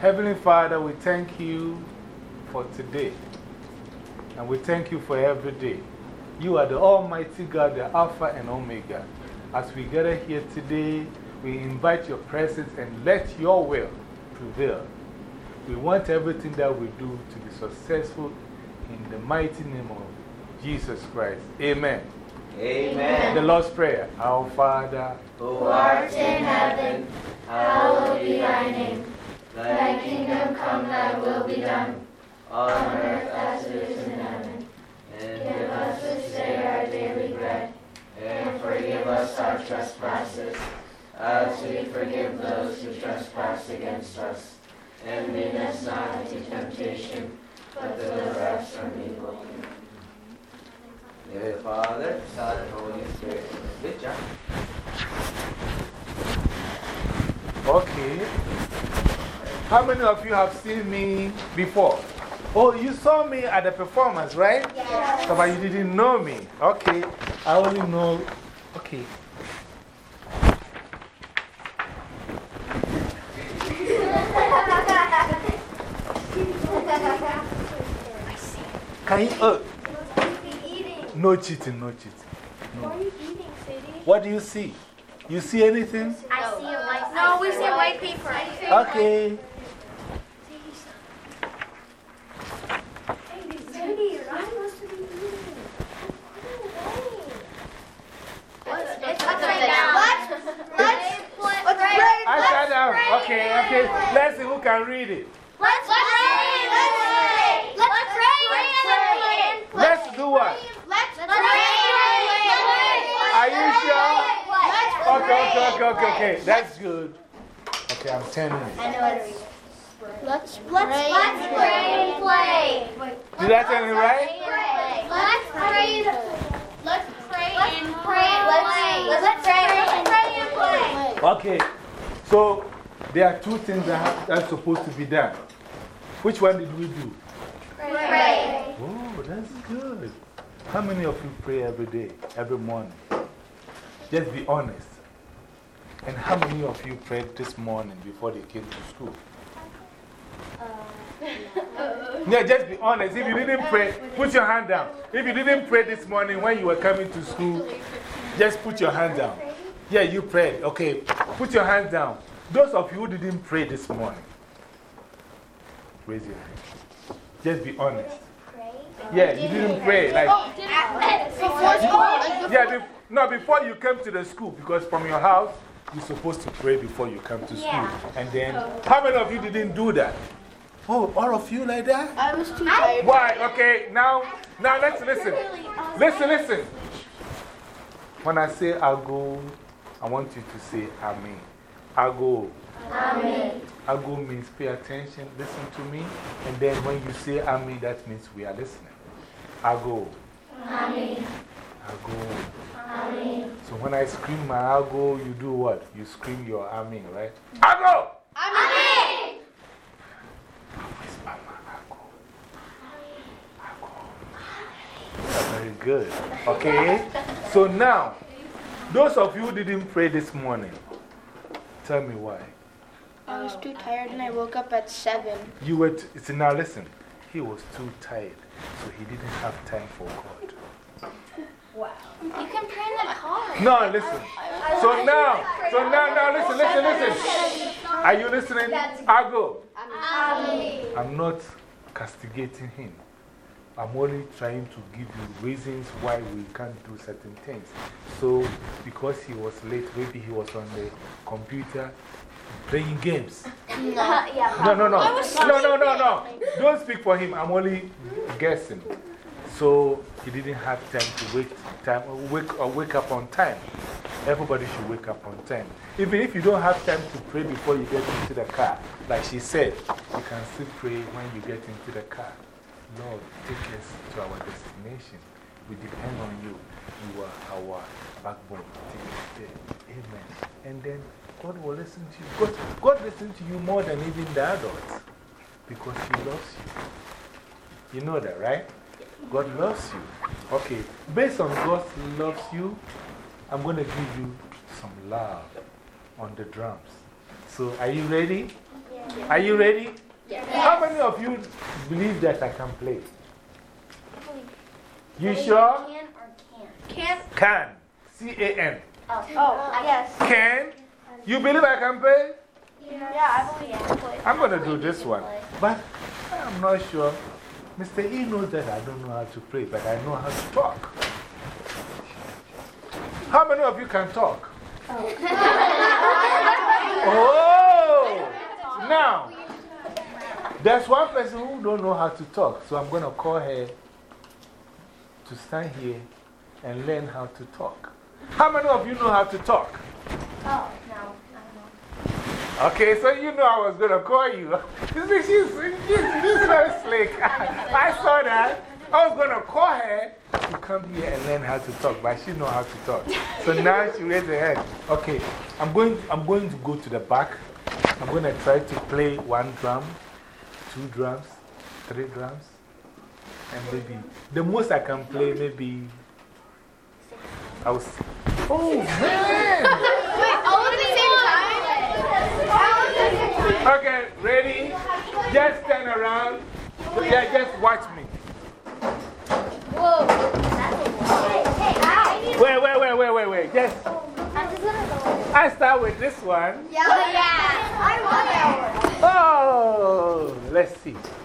Heavenly Father, we thank you for today. And we thank you for every day. You are the Almighty God, the Alpha and Omega. As we gather here today, we invite your presence and let your will prevail. We want everything that we do to be successful in the mighty name of Jesus Christ. Amen. Amen. The Lord's Prayer Our Father, who art in heaven, hallowed be thy name. Thy kingdom come, thy will be done, on earth as it is in heaven. And give us this day our daily bread, and forgive us our trespasses, as we forgive those who trespass against us. And lead us not into temptation, but deliver us from evil. Yeah, Father, Son, and Holy Spirit. Good job. Okay. How many of you have seen me before? Oh, you saw me at the performance, right? Yes. So, but you didn't know me. Okay. I only know. Okay. Can you? Uh, no cheating, no cheating. No. What are you eating, Sadie? What do you see? You see anything? I see a white No, we see a white paper. Okay. Sadie, you're not supposed to be eating. Let's, let's pray down. Let's, let's, let's pray. I sat down. Okay, okay. Let's see who can read it. Let's pray. Let's pray. Let's pray. Let's do what? Let's pray. Are you sure? Okay, okay, okay, okay, okay. That's good. Okay, I'm turning it. I know it's. Let's pray. Let's pray and play. Did I tell you right? Let's pray. Let's pray and pray and play. Let's pray and pray and play. Okay. So there are two things that have, that's supposed to be done. Which one did we do? Pray. Oh, that's good. How many of you pray every day, every morning? Just be honest. And how many of you prayed this morning before they came to school? Uh, yeah, just be honest. If you didn't pray, put your hand down. If you didn't pray this morning when you were coming to school, just put your hand down. Yeah, you prayed. Okay, put your hand down. Those of you who didn't pray this morning, raise your hand. Just be honest. Yeah, you didn't pray. Like, oh, yeah, be, no, before you came to the school, because from your house, you're supposed to pray before you come to school. And then, how many of you didn't do that? Oh, all of you like that? I was too tired. Why? Okay, now, now let's listen. Listen, listen. When I say I'll go, I want you to say Amen. I go. Amen. I go means pay attention, listen to me. And then when you say Amen, that means we are listening. I go. Amen. I go. Amen. So when I scream my I go, you do what? You scream your Amen, right? I go! Amen. Whisper my I go. I go. That's very good. Okay? So now, those of you who didn't pray this morning, tell me why. I was too tired and I woke up at 7. You were, t see, now listen, he was too tired, so he didn't have time for God. Wow. You can pray in the car. No, listen. So now, so now, now, listen, listen, listen. Are you listening? I go. I'm not castigating him. I'm only trying to give you reasons why we can't do certain things. So, because he was late, maybe he was on the computer playing games. yeah. No, no, no. No, no, no, no. Don't speak for him. I'm only guessing. So, he didn't have time to wake, time, uh, wake, or wake up on time. Everybody should wake up on time. Even if you don't have time to pray before you get into the car, like she said, you can still pray when you get into the car. Lord, take us to our destination. We depend on you. You are our backbone. Take us there. Amen. And then God will listen to you. God, God listens to you more than even the adults because He loves you. You know that, right? God loves you. Okay, based on God loves you, I'm going to give you some love on the drums. So, are you ready? Are you ready? How many of you believe that I can play? You sure? Can or can't? Can. Can. C A N. Oh. oh, yes. Can. You believe I can play? Yeah, I believe you can play. I'm going to do this one. But I'm not sure. Mr. E knows that I don't know how to play, but I know how to talk. How many of you can talk? Oh! oh! Now, there's one person who don't know how to talk, so I'm going to call her to stand here and learn how to talk. How many of you know how to talk? Oh, no. Okay, so you know I was going to call you. You see, she's, she's, she's very slick. I saw that. I was going to call her to come here and learn how to talk, but she knows how to talk. So now she raised her hand. Okay, I'm going, I'm going to go to the back. I'm going to try to play one drum, two drums, three drums, and maybe the most I can play, maybe. I was. Oh, man! Wait, All at the same time? Okay, ready? Just turn around. Yeah, just watch me. Whoa. Wait, wait, wait, wait, wait, wait. Just, I start with this one. Yeah. I want that one. Oh, oh. Let's see.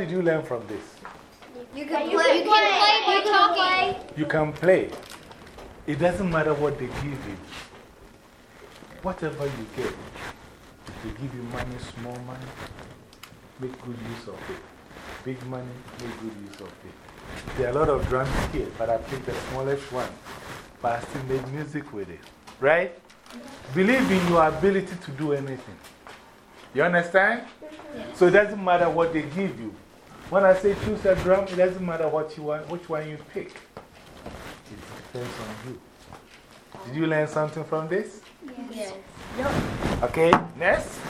Did you learn from this? You can play. You can play by talking. You can play. It doesn't matter what they give you. Whatever you get, if they give you money, small money, make good use of it. Big money, make good use of it. There are a lot of drums here, but I picked the smallest one. But I still made music with it. Right? Believe in your ability to do anything. You understand? So it doesn't matter what they give you. When I say choose a drum, it doesn't matter what you want, which one you pick. It depends on you. Did you learn something from this? Yes. Okay, next.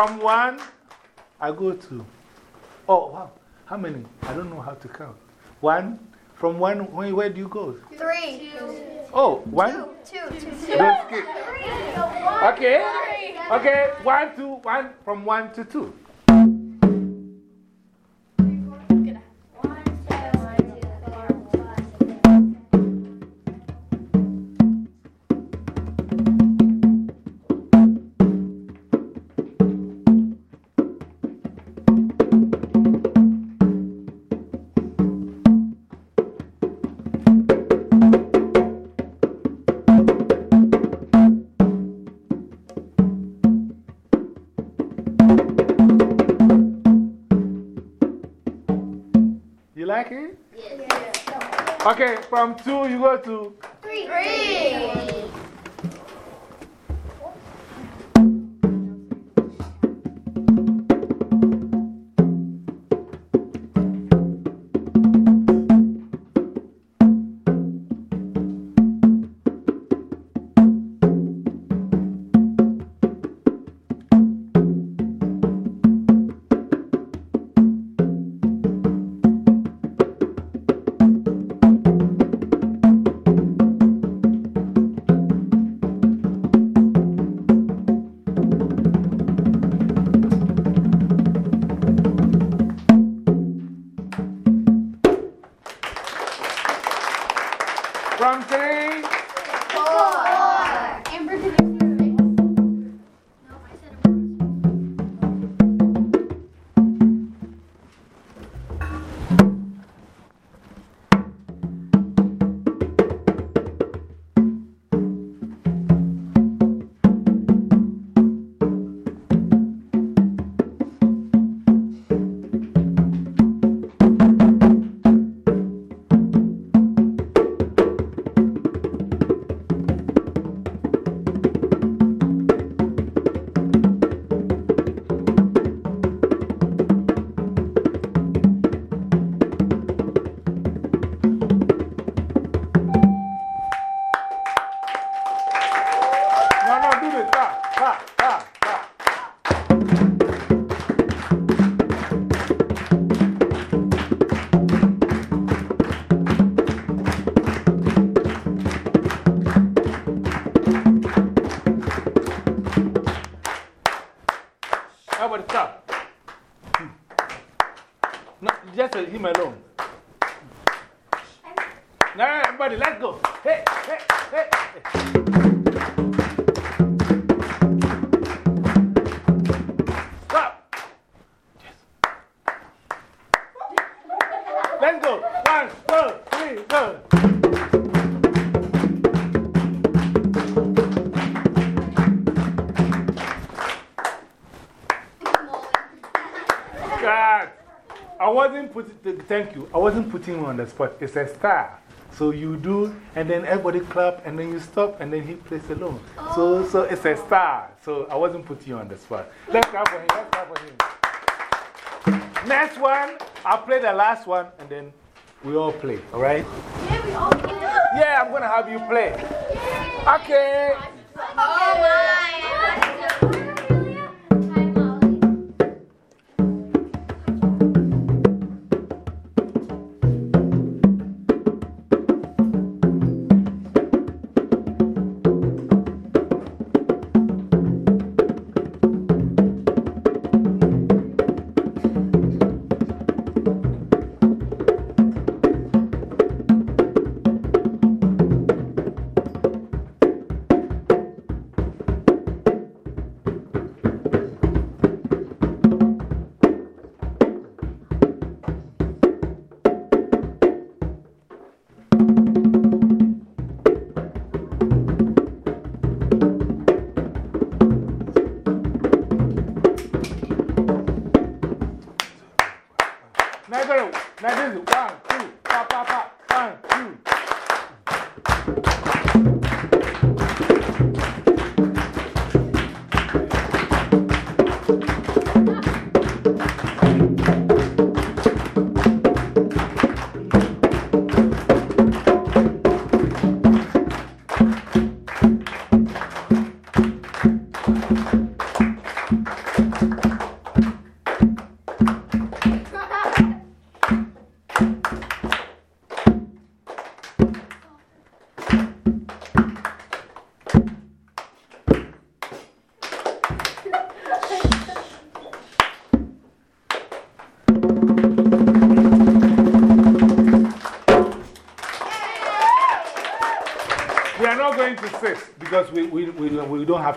From one, I go to. Oh, wow. How many? I don't know how to count. One? From one, where, where do you go? Three. Oh, one? Two. Two. Don't skip. Okay. Okay, one, two, one, from one to two. From two, you go to. Three. Three. Let's go. One, two, three, go. God. I wasn't putting, thank you. I wasn't putting you on the spot. It's a star. So you do, and then everybody clap, and then you stop, and then he plays alone. So, so it's a star. So I wasn't putting you on the spot. Let's clap for him. Let's clap for him. Next one, I'll play the last one, and then we all play. All right? Yeah, we all can. Yeah, I'm going to have you play. Okay.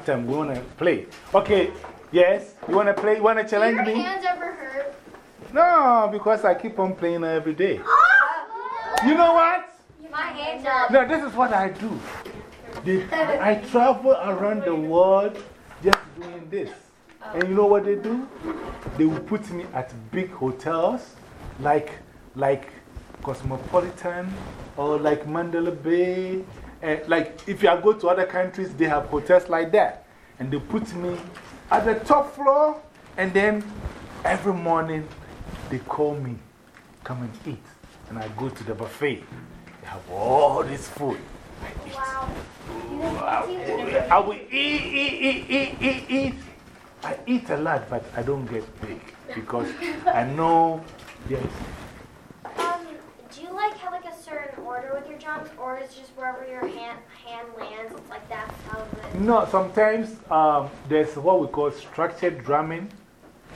We don't have time. We want to play. Okay, yes? You want to play? You want to challenge me? hands ever hurt? No, because I keep on playing every day. Oh! You know what? My hands are. No, this is what I do. They, I travel around the world just doing this. And you know what they do? They will put me at big hotels like, like Cosmopolitan or like Mandalay Bay. And like if I go to other countries, they have hotels like that. And they put me at the top floor, and then every morning they call me, come and eat. And I go to the buffet. They have all this food. I eat. Wow. I will eat, eat, eat, eat, eat, eat. I eat a lot, but I don't get big because I know, yes. Um, do you like have like a certain drums, or is it just wherever your hand hand lands? It's like that's how the. No, sometimes um, there's what we call structured drumming.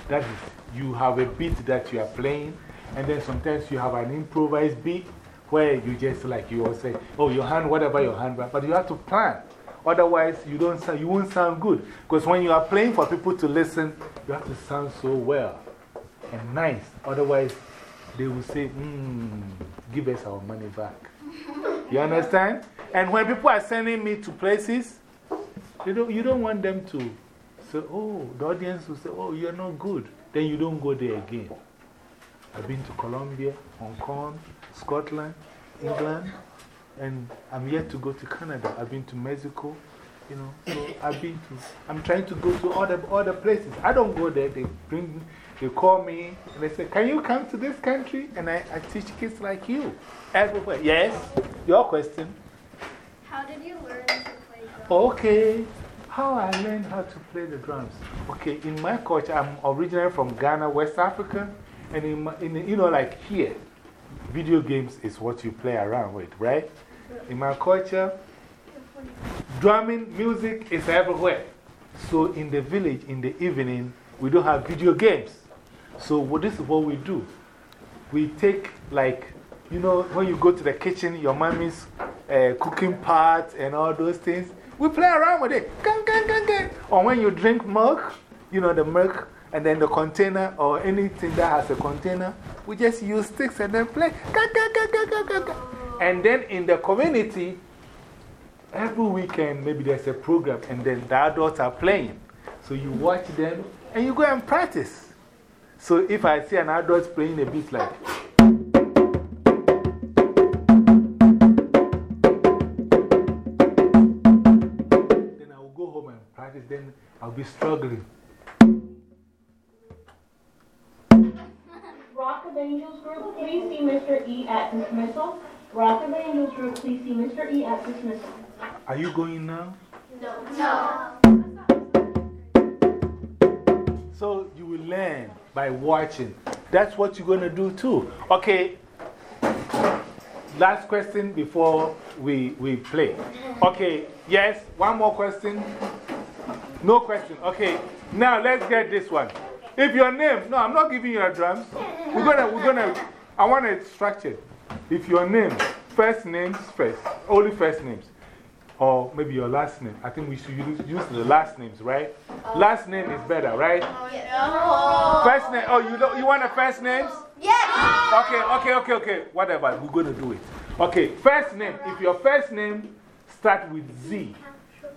That is, you have a beat that you are playing, and then sometimes you have an improvised beat where you just like you all say, oh, your hand, whatever your hand, but you have to plan. Otherwise, you, don't you won't sound good. Because when you are playing for people to listen, you have to sound so well and nice. Otherwise, they will say, hmm, give us our money back. You understand? And when people are sending me to places, you don't, you don't want them to say, oh, the audience will say, oh, you're not good. Then you don't go there again. I've been to Colombia, Hong Kong, Scotland, England, and I'm yet to go to Canada. I've been to Mexico, you know. So I've been to, I'm trying to go to other, other places. I don't go there. They bring, they call me and they say, Can you come to this country? And I, I teach kids like you everywhere. Yes? Your question? How did you learn to play drums? Okay. How I learned how to play the drums. Okay, in my culture, I'm originally from Ghana, West Africa. And in, my, in you know, like here, video games is what you play around with, right? In my culture, drumming, music is everywhere. So in the village, in the evening, we don't have video games. So this is what we do. we take like, you know, when you go to the kitchen, your mommy's uh, cooking pot and all those things, we play around with it. Gang, gang, gang, gang. Or when you drink milk, you know, the milk and then the container or anything that has a container, we just use sticks and then play. Gang, gang, gang. And then in the community, every weekend, maybe there's a program and then the adults are playing. So you watch them and you go and practice. So if I see an adult playing a beat like, then I will go home and practice, then I'll be struggling. Rock of Angels Group, please see Mr. E at dismissal. Rock of Angels Group, please see Mr. E at dismissal. Are you going now? No. No. So you will learn by watching. That's what you're going to do too. Okay. Last question before we, we play. Okay. Yes. One more question. No question. Okay. Now let's get this one. If your name, no, I'm not giving you a drums. We're gonna, we're gonna, I want it structured. If your name, first names first, only first names. Or maybe your last name. I think we should use, use the last names, right? Last name is better, right? First name, oh, you, don't, you want the first names? Yes. Okay, okay, okay, okay. Whatever, we're going to do it. Okay, first name. If your first name starts with Z.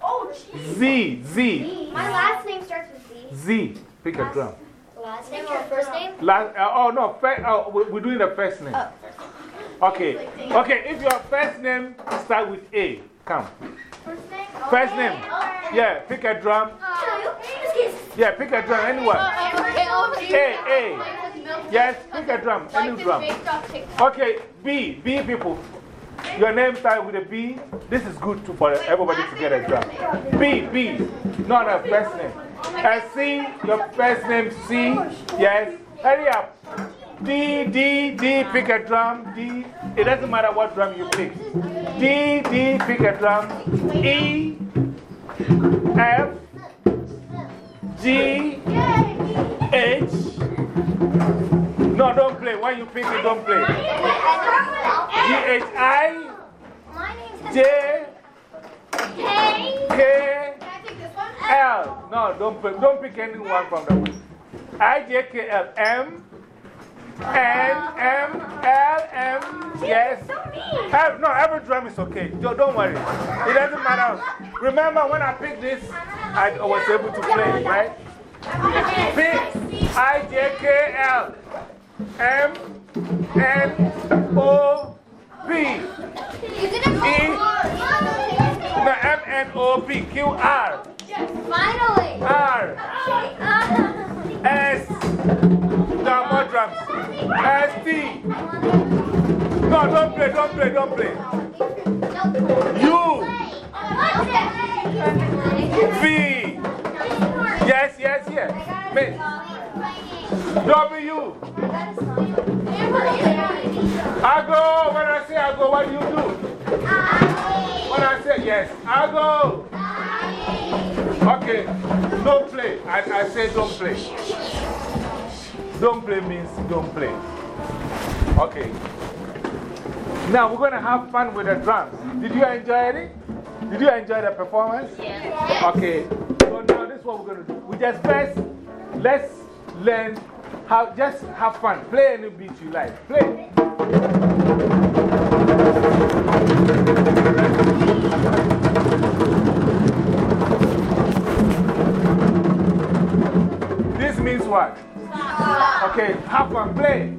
Oh, Z, Z, My last name starts with Z. Z. Pick a drum. Last name or first name? Last, uh, oh, no, fir oh, we- we're doing the first name. Okay, okay. If your first name starts with A, come. First name? First name. Yeah, pick a drum. Yeah, pick a drum, anyone. A, A. Yes, pick a drum, any drum. Okay, B, B people. Your name starts with a B. This is good to, for everybody to get a drum. B, B, not a first name. And C, your first name C. Yes, hurry up. D, D, D, pick a drum. D, it doesn't matter what drum you pick. D, D, pick a drum. E, F, G, H. No, don't play. When you pick it, don't play. G, H, I, J, K. L. No, don't pick, don't pick anyone from the one. I, J, K, L, M, N, M, L, M, yes. No, every drum is okay. Don't, worry. It doesn't matter. Remember when I picked this, I was able to play, right? Pick I, J, K, L, M, N, O, P. E, no, M, N, O, P, Q, R, Finally. R, S, no more drums, S, T. No, don't play, don't play, don't play. U, V. Yes, yes, yes. Miss. W. I go. When I say I go, what do you do? When I say yes, I go. Okay, don't play. I, I say don't play. Don't play means don't play. Okay. Now we're going to have fun with the drums. Did you enjoy it? Did you enjoy the performance? Yes. Okay. So now this is what we're going to do. We just first, let's learn how, just have fun. Play any beat you like. Play. This means what? Okay, have fun. Play.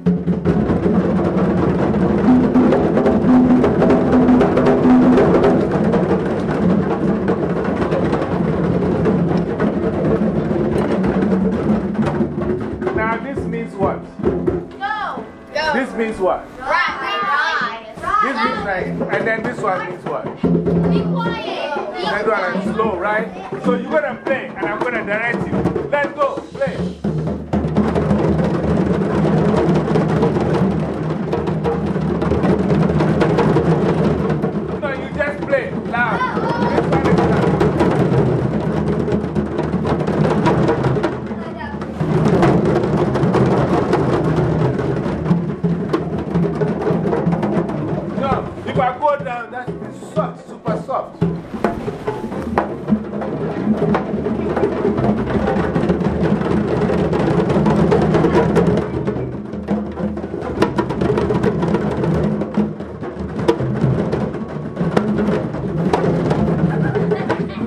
Now, this means what? Go. This means what? Right. Right. This means right. And then this one means what? Be quiet. Be That one is slow, right? So you're going to play,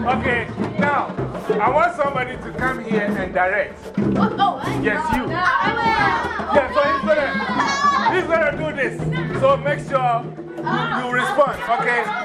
Okay, now, I want somebody to come here and direct. Oh, oh I Yes, you. Yes, I will. Yeah, so he's gonna, he's gonna do this. So make sure you respond, okay?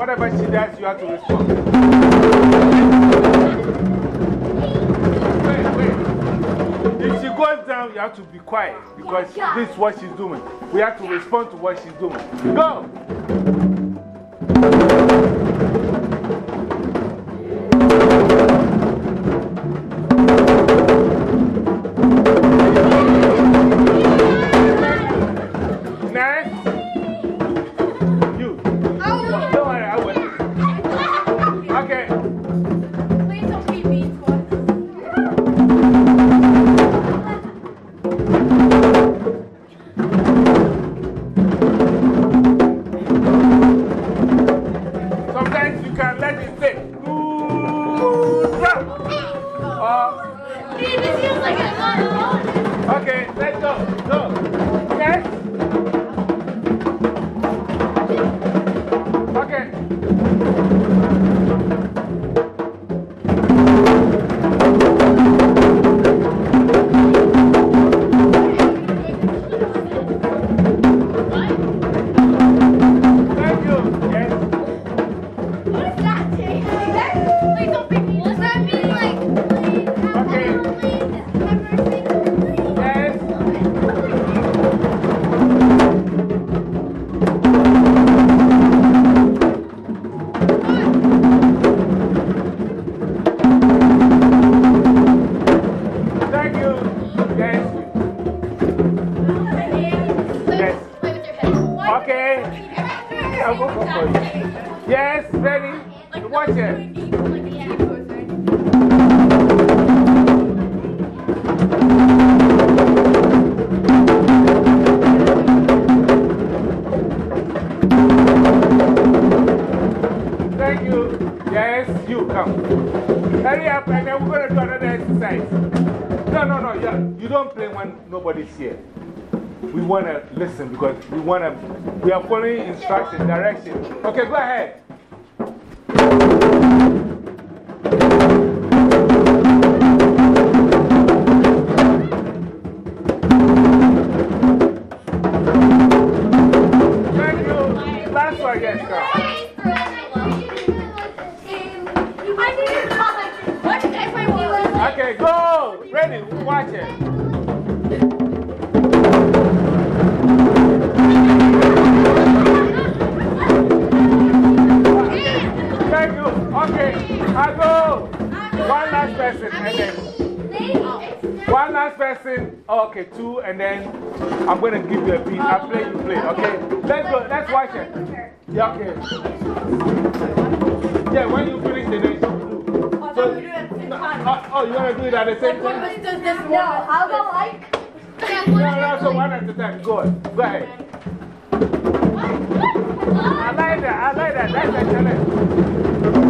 Whatever she does, you have to respond. Wait, wait. If she goes down, you have to be quiet because this is what she's doing. We have to respond to what she's doing. Go! want to, we are following instructions, directions. Okay, go ahead. want to do it at the same time? No, I'll go like. No, no, so one at a time. Go, go ahead. I like that. I like that. That's a challenge.